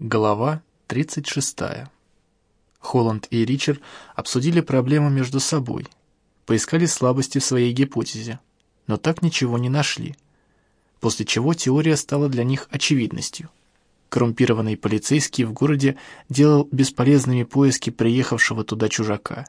Глава 36. Холланд и Ричард обсудили проблему между собой, поискали слабости в своей гипотезе, но так ничего не нашли, после чего теория стала для них очевидностью. Коррумпированный полицейский в городе делал бесполезными поиски приехавшего туда чужака.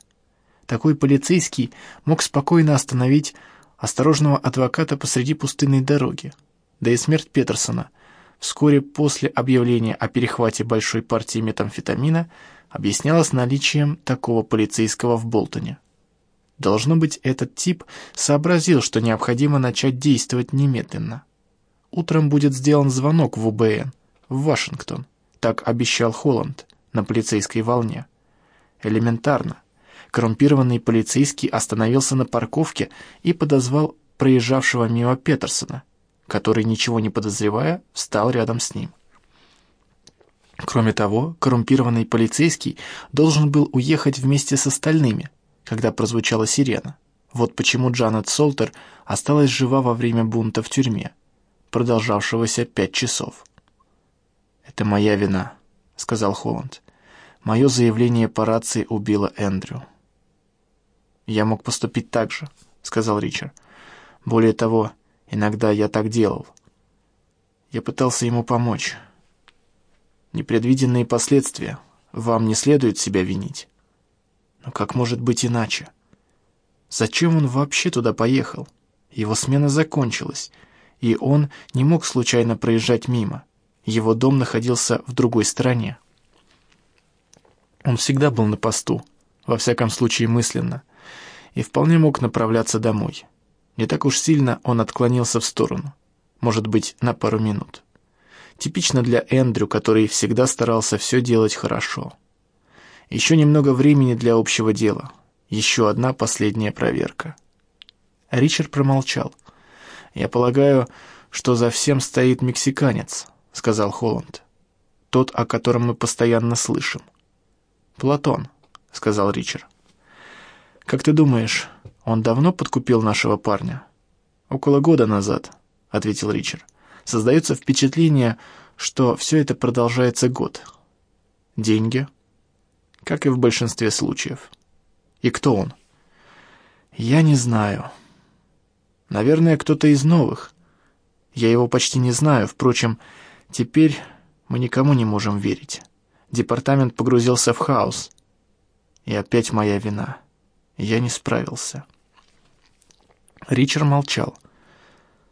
Такой полицейский мог спокойно остановить осторожного адвоката посреди пустынной дороги, да и смерть Петерсона – вскоре после объявления о перехвате большой партии метамфетамина объяснялось наличием такого полицейского в Болтоне. Должно быть, этот тип сообразил, что необходимо начать действовать немедленно. Утром будет сделан звонок в УБН, в Вашингтон, так обещал Холланд на полицейской волне. Элементарно. Коррумпированный полицейский остановился на парковке и подозвал проезжавшего мимо Петерсона, который, ничего не подозревая, встал рядом с ним. Кроме того, коррумпированный полицейский должен был уехать вместе с остальными, когда прозвучала сирена. Вот почему Джанет Солтер осталась жива во время бунта в тюрьме, продолжавшегося пять часов. «Это моя вина», — сказал Холланд. «Мое заявление по рации убило Эндрю». «Я мог поступить так же», — сказал Ричард. «Более того, Иногда я так делал. Я пытался ему помочь. Непредвиденные последствия. Вам не следует себя винить. Но как может быть иначе? Зачем он вообще туда поехал? Его смена закончилась, и он не мог случайно проезжать мимо. Его дом находился в другой стороне. Он всегда был на посту, во всяком случае мысленно, и вполне мог направляться домой. Не так уж сильно он отклонился в сторону. Может быть, на пару минут. Типично для Эндрю, который всегда старался все делать хорошо. Еще немного времени для общего дела. Еще одна последняя проверка. Ричард промолчал. «Я полагаю, что за всем стоит мексиканец», — сказал Холланд. «Тот, о котором мы постоянно слышим». «Платон», — сказал Ричард. «Как ты думаешь, он давно подкупил нашего парня?» «Около года назад», — ответил Ричард. «Создается впечатление, что все это продолжается год». «Деньги?» «Как и в большинстве случаев». «И кто он?» «Я не знаю. Наверное, кто-то из новых. Я его почти не знаю, впрочем, теперь мы никому не можем верить. Департамент погрузился в хаос. И опять моя вина». Я не справился. Ричард молчал.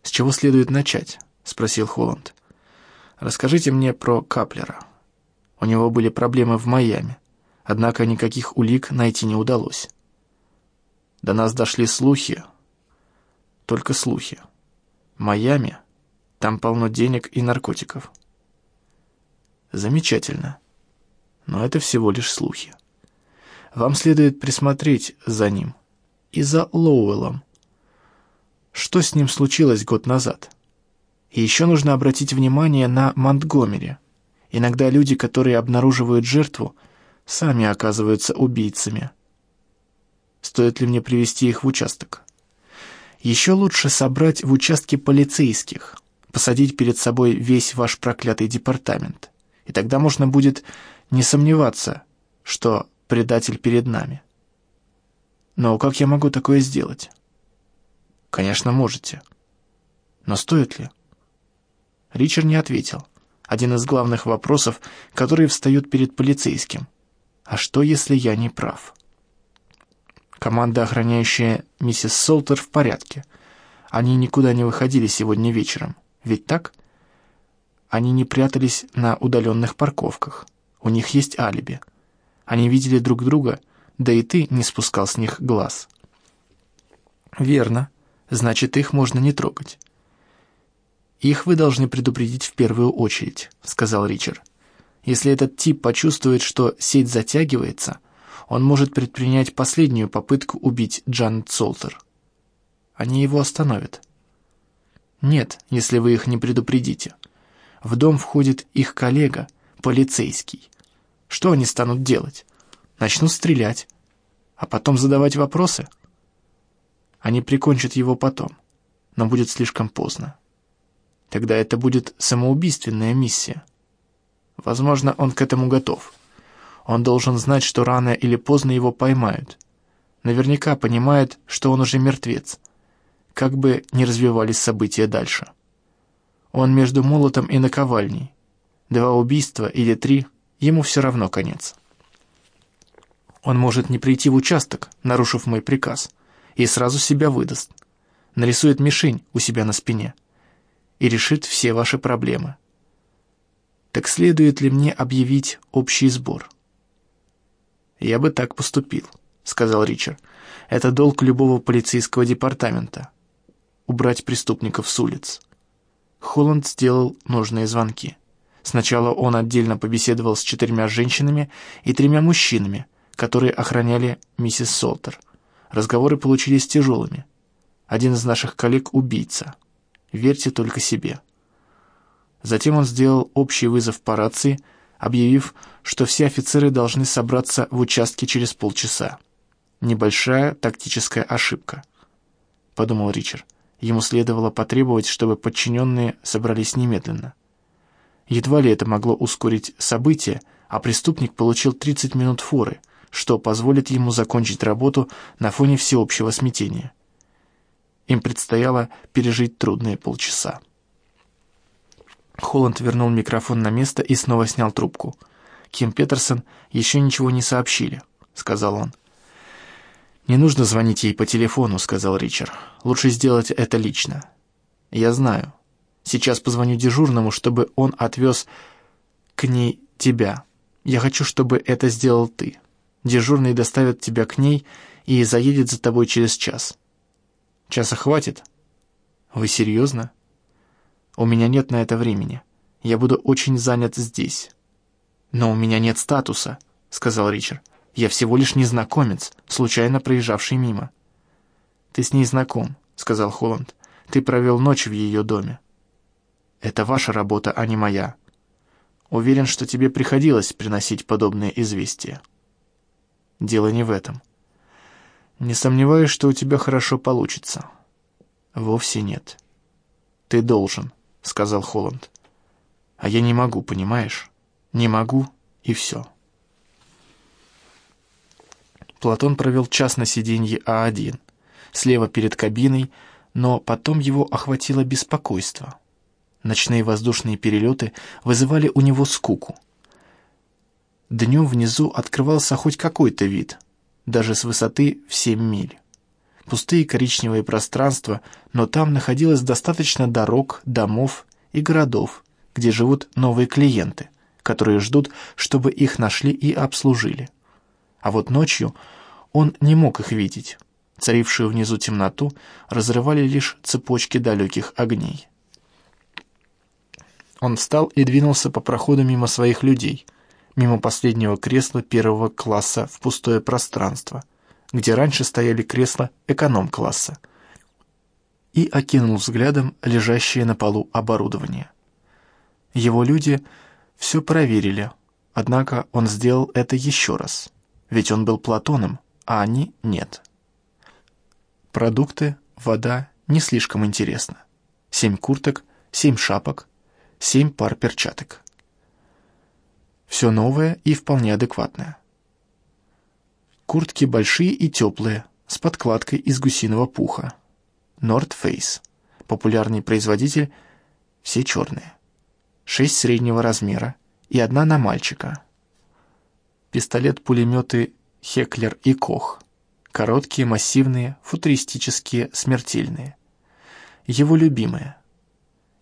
«С чего следует начать?» — спросил Холланд. «Расскажите мне про Каплера. У него были проблемы в Майами, однако никаких улик найти не удалось. До нас дошли слухи, только слухи. Майами, там полно денег и наркотиков». «Замечательно, но это всего лишь слухи». Вам следует присмотреть за ним и за Лоуэллом. Что с ним случилось год назад? И еще нужно обратить внимание на Монтгомери. Иногда люди, которые обнаруживают жертву, сами оказываются убийцами. Стоит ли мне привести их в участок? Еще лучше собрать в участке полицейских, посадить перед собой весь ваш проклятый департамент. И тогда можно будет не сомневаться, что предатель перед нами. Но как я могу такое сделать? Конечно, можете. Но стоит ли? Ричард не ответил. Один из главных вопросов, которые встают перед полицейским. А что, если я не прав? Команда, охраняющая миссис Солтер, в порядке. Они никуда не выходили сегодня вечером. Ведь так? Они не прятались на удаленных парковках. У них есть алиби. Они видели друг друга, да и ты не спускал с них глаз. Верно. Значит, их можно не трогать. «Их вы должны предупредить в первую очередь», — сказал Ричард. «Если этот тип почувствует, что сеть затягивается, он может предпринять последнюю попытку убить Джанет Солтер. Они его остановят». «Нет, если вы их не предупредите. В дом входит их коллега, полицейский. Что они станут делать? Начнут стрелять, а потом задавать вопросы? Они прикончат его потом, но будет слишком поздно. Тогда это будет самоубийственная миссия. Возможно, он к этому готов. Он должен знать, что рано или поздно его поймают. Наверняка понимает, что он уже мертвец. Как бы ни развивались события дальше. Он между молотом и наковальней. Два убийства или три, ему все равно конец. Он может не прийти в участок, нарушив мой приказ, и сразу себя выдаст. Нарисует мишень у себя на спине и решит все ваши проблемы. Так следует ли мне объявить общий сбор? «Я бы так поступил», — сказал Ричард. «Это долг любого полицейского департамента — убрать преступников с улиц». Холланд сделал нужные звонки. Сначала он отдельно побеседовал с четырьмя женщинами и тремя мужчинами, которые охраняли миссис Солтер. Разговоры получились тяжелыми. Один из наших коллег — убийца. Верьте только себе. Затем он сделал общий вызов по рации, объявив, что все офицеры должны собраться в участке через полчаса. Небольшая тактическая ошибка, подумал Ричард. Ему следовало потребовать, чтобы подчиненные собрались немедленно. Едва ли это могло ускорить события, а преступник получил 30 минут форы, что позволит ему закончить работу на фоне всеобщего смятения. Им предстояло пережить трудные полчаса. Холланд вернул микрофон на место и снова снял трубку. «Ким Петерсон еще ничего не сообщили», — сказал он. «Не нужно звонить ей по телефону», — сказал Ричард. «Лучше сделать это лично». «Я знаю. Сейчас позвоню дежурному, чтобы он отвез к ней тебя. Я хочу, чтобы это сделал ты. Дежурный доставит тебя к ней и заедет за тобой через час». Часа хватит? Вы серьезно? У меня нет на это времени. Я буду очень занят здесь. Но у меня нет статуса, сказал Ричард. Я всего лишь незнакомец, случайно проезжавший мимо. Ты с ней знаком, сказал Холланд. Ты провел ночь в ее доме. Это ваша работа, а не моя. Уверен, что тебе приходилось приносить подобные известия. Дело не в этом. Не сомневаюсь, что у тебя хорошо получится. Вовсе нет. Ты должен, сказал Холланд. А я не могу, понимаешь? Не могу, и все. Платон провел час на сиденье А1, слева перед кабиной, но потом его охватило беспокойство. Ночные воздушные перелеты вызывали у него скуку. Днем внизу открывался хоть какой-то вид, даже с высоты в 7 миль. Пустые коричневые пространства, но там находилось достаточно дорог, домов и городов, где живут новые клиенты, которые ждут, чтобы их нашли и обслужили. А вот ночью он не мог их видеть. Царившую внизу темноту разрывали лишь цепочки далеких огней. Он встал и двинулся по проходу мимо своих людей — мимо последнего кресла первого класса в пустое пространство, где раньше стояли кресла эконом-класса, и окинул взглядом лежащее на полу оборудование. Его люди все проверили, однако он сделал это еще раз, ведь он был Платоном, а они нет. Продукты, вода не слишком интересно. Семь курток, семь шапок, семь пар перчаток. Все новое и вполне адекватное. Куртки большие и теплые, с подкладкой из гусиного пуха. North Face. Популярный производитель. Все черные. Шесть среднего размера и одна на мальчика. Пистолет-пулеметы Хеклер и Кох. Короткие, массивные, футуристические, смертельные. Его любимые.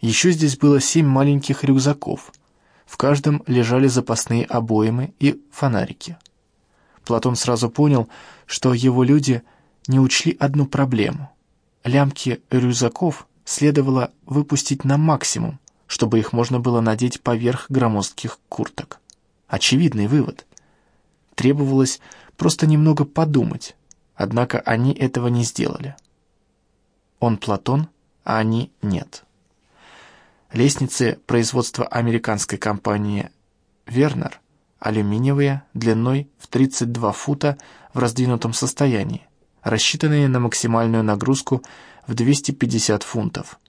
Еще здесь было семь маленьких рюкзаков — в каждом лежали запасные обоймы и фонарики. Платон сразу понял, что его люди не учли одну проблему. Лямки рюкзаков следовало выпустить на максимум, чтобы их можно было надеть поверх громоздких курток. Очевидный вывод. Требовалось просто немного подумать, однако они этого не сделали. Он Платон, а они нет. Лестницы производства американской компании «Вернер» алюминиевые, длиной в 32 фута в раздвинутом состоянии, рассчитанные на максимальную нагрузку в 250 фунтов.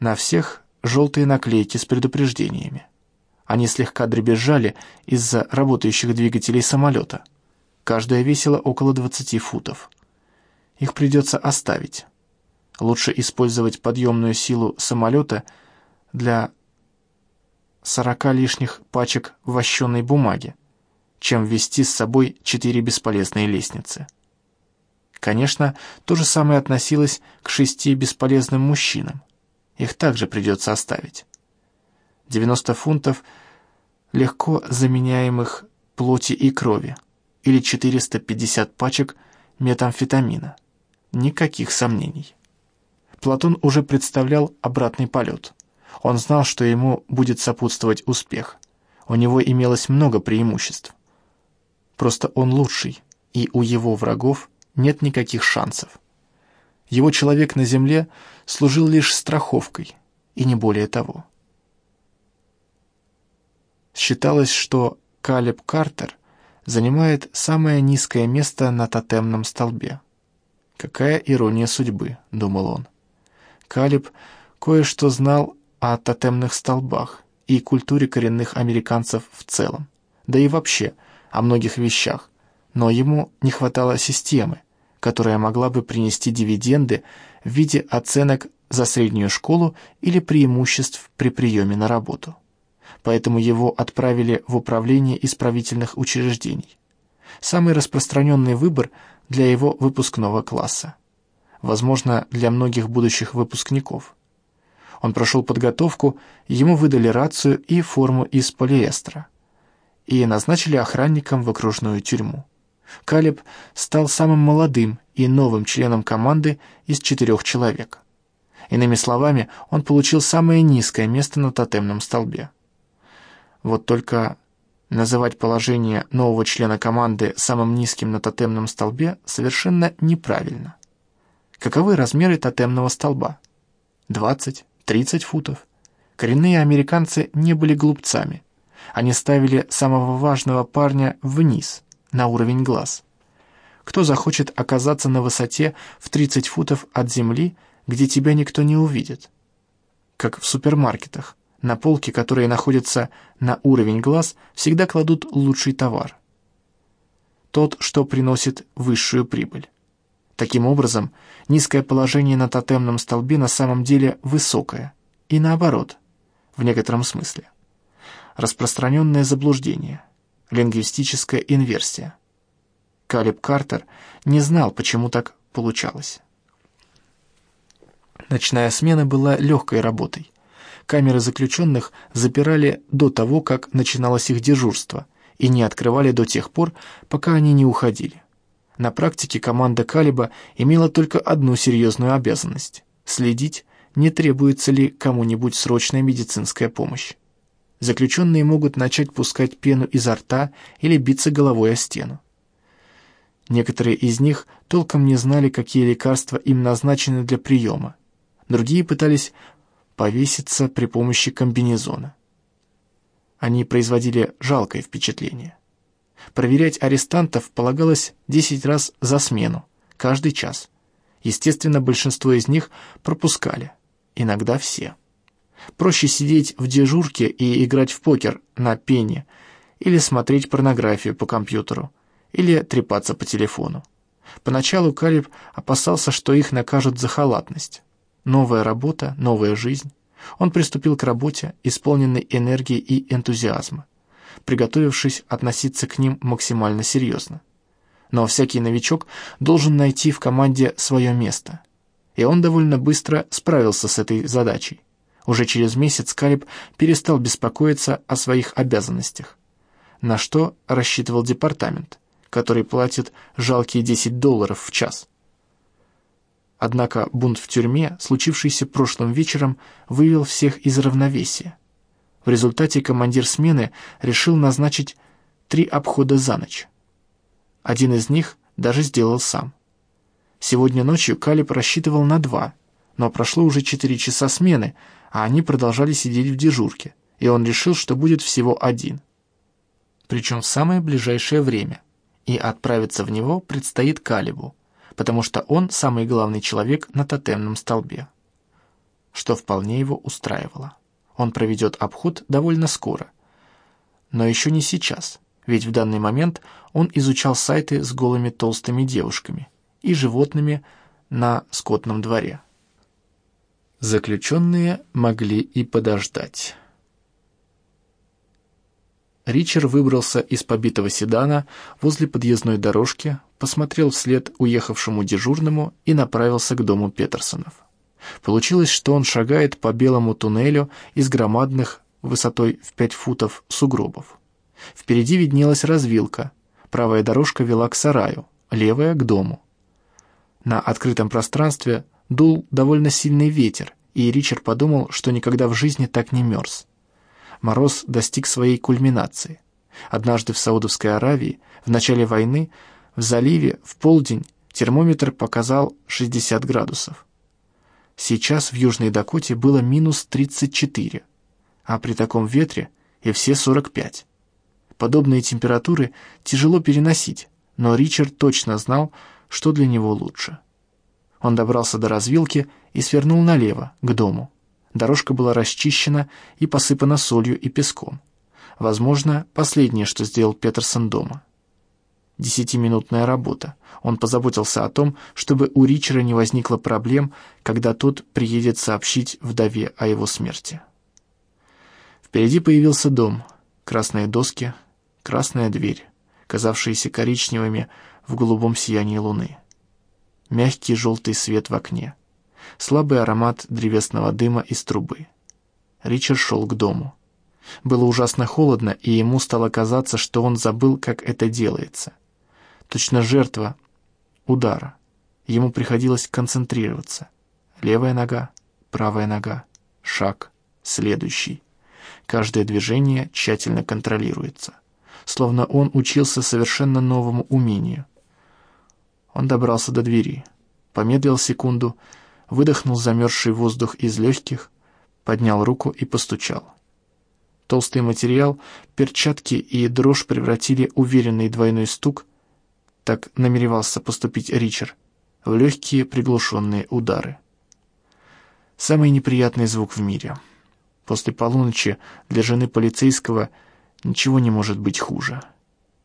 На всех желтые наклейки с предупреждениями. Они слегка дребезжали из-за работающих двигателей самолета. Каждая весила около 20 футов. Их придется оставить. Лучше использовать подъемную силу самолета для 40 лишних пачек вощеной бумаги, чем вести с собой четыре бесполезные лестницы. Конечно, то же самое относилось к шести бесполезным мужчинам. Их также придется оставить. 90 фунтов легко заменяемых плоти и крови или 450 пачек метамфетамина. Никаких сомнений. Платон уже представлял обратный полет. Он знал, что ему будет сопутствовать успех. У него имелось много преимуществ. Просто он лучший, и у его врагов нет никаких шансов. Его человек на земле служил лишь страховкой, и не более того. Считалось, что Калеб Картер занимает самое низкое место на тотемном столбе. «Какая ирония судьбы», — думал он. Калеб кое-что знал о тотемных столбах и культуре коренных американцев в целом, да и вообще о многих вещах, но ему не хватало системы, которая могла бы принести дивиденды в виде оценок за среднюю школу или преимуществ при приеме на работу поэтому его отправили в управление исправительных учреждений. Самый распространенный выбор для его выпускного класса. Возможно, для многих будущих выпускников. Он прошел подготовку, ему выдали рацию и форму из полиэстера. И назначили охранником в окружную тюрьму. Калиб стал самым молодым и новым членом команды из четырех человек. Иными словами, он получил самое низкое место на тотемном столбе. Вот только называть положение нового члена команды самым низким на тотемном столбе совершенно неправильно. Каковы размеры тотемного столба? 20-30 футов. Коренные американцы не были глупцами. Они ставили самого важного парня вниз, на уровень глаз. Кто захочет оказаться на высоте в 30 футов от земли, где тебя никто не увидит? Как в супермаркетах. На полке, которые находятся на уровень глаз, всегда кладут лучший товар. Тот, что приносит высшую прибыль. Таким образом, низкое положение на тотемном столбе на самом деле высокое. И наоборот, в некотором смысле. Распространенное заблуждение. Лингвистическая инверсия. Калиб Картер не знал, почему так получалось. Ночная смена была легкой работой. Камеры заключенных запирали до того, как начиналось их дежурство, и не открывали до тех пор, пока они не уходили. На практике команда Калиба имела только одну серьезную обязанность – следить, не требуется ли кому-нибудь срочная медицинская помощь. Заключенные могут начать пускать пену изо рта или биться головой о стену. Некоторые из них толком не знали, какие лекарства им назначены для приема. Другие пытались повеситься при помощи комбинезона. Они производили жалкое впечатление. Проверять арестантов полагалось 10 раз за смену, каждый час. Естественно, большинство из них пропускали, иногда все. Проще сидеть в дежурке и играть в покер на пене, или смотреть порнографию по компьютеру, или трепаться по телефону. Поначалу Калиб опасался, что их накажут за халатность. Новая работа, новая жизнь. Он приступил к работе, исполненной энергии и энтузиазма, приготовившись относиться к ним максимально серьезно. Но всякий новичок должен найти в команде свое место. И он довольно быстро справился с этой задачей. Уже через месяц Калиб перестал беспокоиться о своих обязанностях. На что рассчитывал департамент, который платит жалкие 10 долларов в час. Однако бунт в тюрьме, случившийся прошлым вечером, вывел всех из равновесия. В результате командир смены решил назначить три обхода за ночь. Один из них даже сделал сам. Сегодня ночью Калиб рассчитывал на два, но прошло уже четыре часа смены, а они продолжали сидеть в дежурке, и он решил, что будет всего один. Причем в самое ближайшее время, и отправиться в него предстоит Калибу потому что он самый главный человек на тотемном столбе. Что вполне его устраивало. Он проведет обход довольно скоро, но еще не сейчас, ведь в данный момент он изучал сайты с голыми толстыми девушками и животными на скотном дворе. Заключенные могли и подождать. Ричард выбрался из побитого седана возле подъездной дорожки, посмотрел вслед уехавшему дежурному и направился к дому Петерсонов. Получилось, что он шагает по белому туннелю из громадных высотой в пять футов сугробов. Впереди виднелась развилка, правая дорожка вела к сараю, левая — к дому. На открытом пространстве дул довольно сильный ветер, и Ричард подумал, что никогда в жизни так не мерз мороз достиг своей кульминации. Однажды в Саудовской Аравии, в начале войны, в заливе в полдень термометр показал 60 градусов. Сейчас в Южной Дакоте было минус 34, а при таком ветре и все 45. Подобные температуры тяжело переносить, но Ричард точно знал, что для него лучше. Он добрался до развилки и свернул налево, к дому. Дорожка была расчищена и посыпана солью и песком. Возможно, последнее, что сделал Петерсон дома. Десятиминутная работа. Он позаботился о том, чтобы у Ричера не возникло проблем, когда тот приедет сообщить вдове о его смерти. Впереди появился дом, красные доски, красная дверь, казавшиеся коричневыми в голубом сиянии луны. Мягкий желтый свет в окне слабый аромат древесного дыма из трубы. Ричард шел к дому. Было ужасно холодно, и ему стало казаться, что он забыл, как это делается. Точно жертва удара. Ему приходилось концентрироваться. Левая нога, правая нога, шаг, следующий. Каждое движение тщательно контролируется. Словно он учился совершенно новому умению. Он добрался до двери, помедлил секунду, выдохнул замерзший воздух из легких, поднял руку и постучал. Толстый материал, перчатки и дрожь превратили уверенный двойной стук, так намеревался поступить Ричард, в легкие приглушенные удары. Самый неприятный звук в мире. После полуночи для жены полицейского ничего не может быть хуже.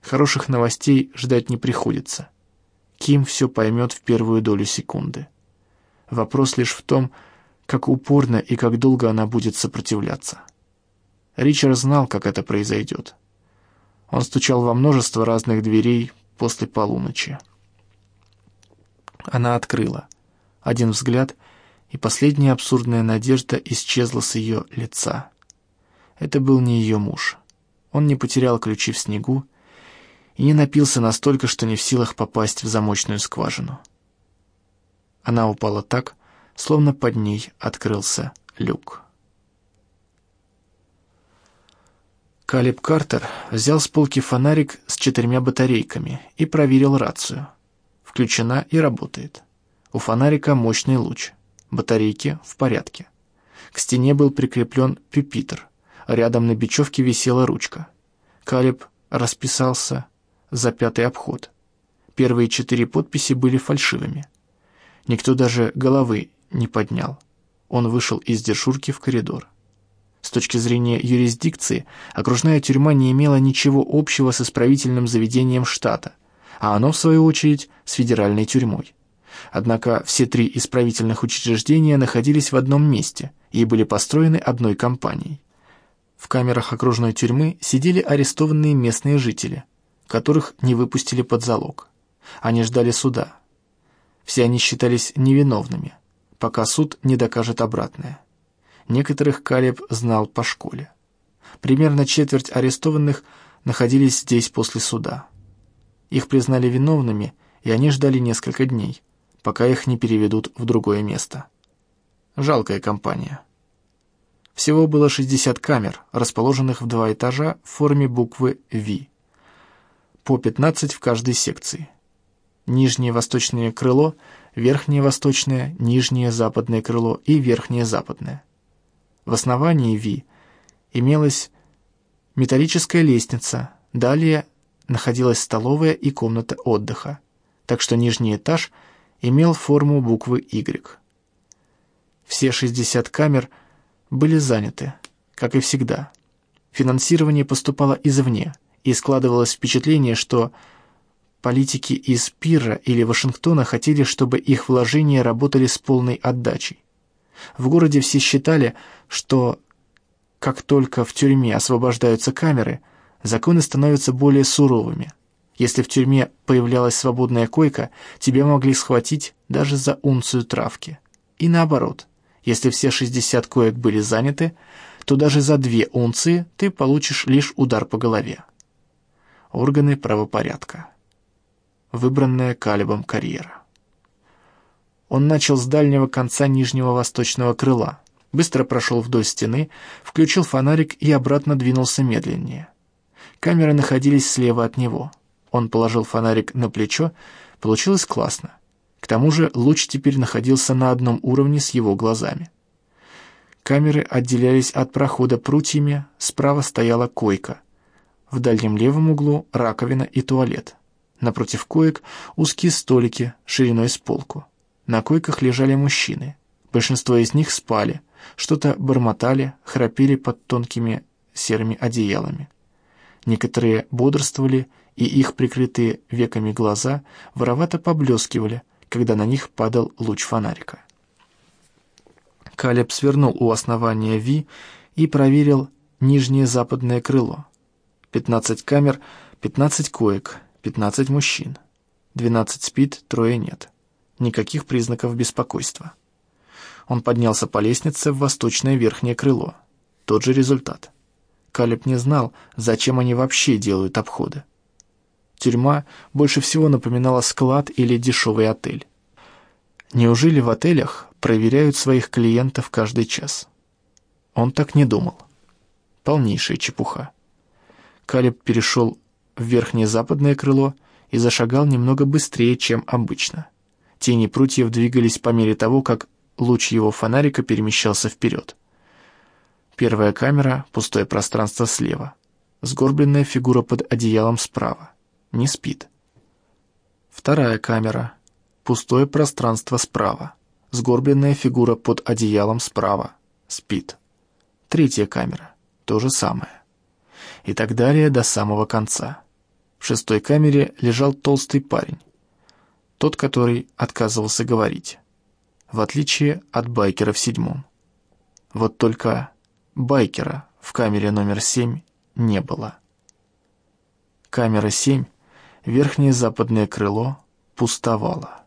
Хороших новостей ждать не приходится. Ким все поймет в первую долю секунды. Вопрос лишь в том, как упорно и как долго она будет сопротивляться. Ричард знал, как это произойдет. Он стучал во множество разных дверей после полуночи. Она открыла. Один взгляд, и последняя абсурдная надежда исчезла с ее лица. Это был не ее муж. Он не потерял ключи в снегу и не напился настолько, что не в силах попасть в замочную скважину. Она упала так, словно под ней открылся люк. Калиб Картер взял с полки фонарик с четырьмя батарейками и проверил рацию. Включена и работает. У фонарика мощный луч. Батарейки в порядке. К стене был прикреплен пюпитр. Рядом на бечевке висела ручка. Калиб расписался за пятый обход. Первые четыре подписи были фальшивыми. Никто даже головы не поднял. Он вышел из дежурки в коридор. С точки зрения юрисдикции, окружная тюрьма не имела ничего общего с исправительным заведением штата, а оно, в свою очередь, с федеральной тюрьмой. Однако все три исправительных учреждения находились в одном месте и были построены одной компанией. В камерах окружной тюрьмы сидели арестованные местные жители, которых не выпустили под залог. Они ждали суда, все они считались невиновными, пока суд не докажет обратное. Некоторых Калеб знал по школе. Примерно четверть арестованных находились здесь после суда. Их признали виновными, и они ждали несколько дней, пока их не переведут в другое место. Жалкая компания. Всего было 60 камер, расположенных в два этажа в форме буквы V. По 15 в каждой секции нижнее восточное крыло, верхнее восточное, нижнее западное крыло и верхнее западное. В основании Ви имелась металлическая лестница, далее находилась столовая и комната отдыха, так что нижний этаж имел форму буквы Y. Все 60 камер были заняты, как и всегда. Финансирование поступало извне, и складывалось впечатление, что политики из Пирра или Вашингтона хотели, чтобы их вложения работали с полной отдачей. В городе все считали, что как только в тюрьме освобождаются камеры, законы становятся более суровыми. Если в тюрьме появлялась свободная койка, тебя могли схватить даже за унцию травки. И наоборот, если все 60 коек были заняты, то даже за две унции ты получишь лишь удар по голове. Органы правопорядка. Выбранная Калибом карьера. Он начал с дальнего конца нижнего восточного крыла, быстро прошел вдоль стены, включил фонарик и обратно двинулся медленнее. Камеры находились слева от него. Он положил фонарик на плечо, получилось классно. К тому же луч теперь находился на одном уровне с его глазами. Камеры отделялись от прохода прутьями, справа стояла койка. В дальнем левом углу раковина и туалет. Напротив коек узкие столики шириной с полку. На койках лежали мужчины. Большинство из них спали, что-то бормотали, храпели под тонкими серыми одеялами. Некоторые бодрствовали, и их прикрытые веками глаза воровато поблескивали, когда на них падал луч фонарика. Калеб свернул у основания Ви и проверил нижнее западное крыло. Пятнадцать камер, пятнадцать коек, пятнадцать мужчин. Двенадцать спит, трое нет. Никаких признаков беспокойства. Он поднялся по лестнице в восточное верхнее крыло. Тот же результат. Калеб не знал, зачем они вообще делают обходы. Тюрьма больше всего напоминала склад или дешевый отель. Неужели в отелях проверяют своих клиентов каждый час? Он так не думал. Полнейшая чепуха. Калеб перешел в верхнее западное крыло и зашагал немного быстрее, чем обычно. Тени прутьев двигались по мере того, как луч его фонарика перемещался вперед. Первая камера — пустое пространство слева. Сгорбленная фигура под одеялом справа. Не спит. Вторая камера — пустое пространство справа. Сгорбленная фигура под одеялом справа. Спит. Третья камера — то же самое. И так далее до самого конца. В шестой камере лежал толстый парень. Тот, который отказывался говорить в отличие от байкера в седьмом. Вот только байкера в камере номер семь не было. Камера семь, верхнее западное крыло, пустовала.